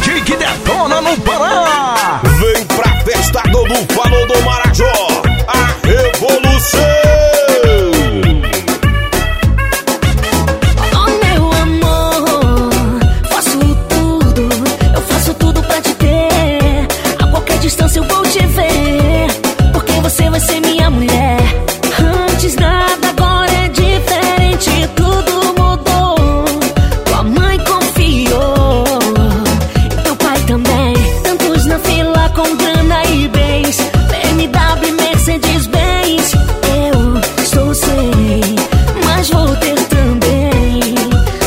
DJ que detona no Pará. Vem pra festa do Falo do Marajó. grana e bens. BMW, Mercedes, Benz. Eu sou sem, mas vou ter também.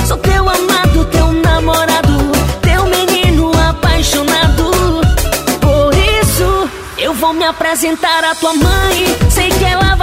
Sou teu amado, teu namorado, teu menino apaixonado. Por isso, eu vou me apresentar à tua mãe. Sei que ela vai.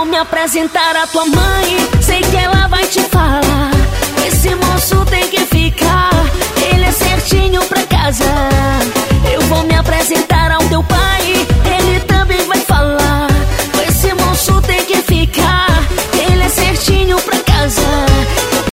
vou me apresentar à tua mãe. Sei que ela vai te falar. Esse moço tem que ficar.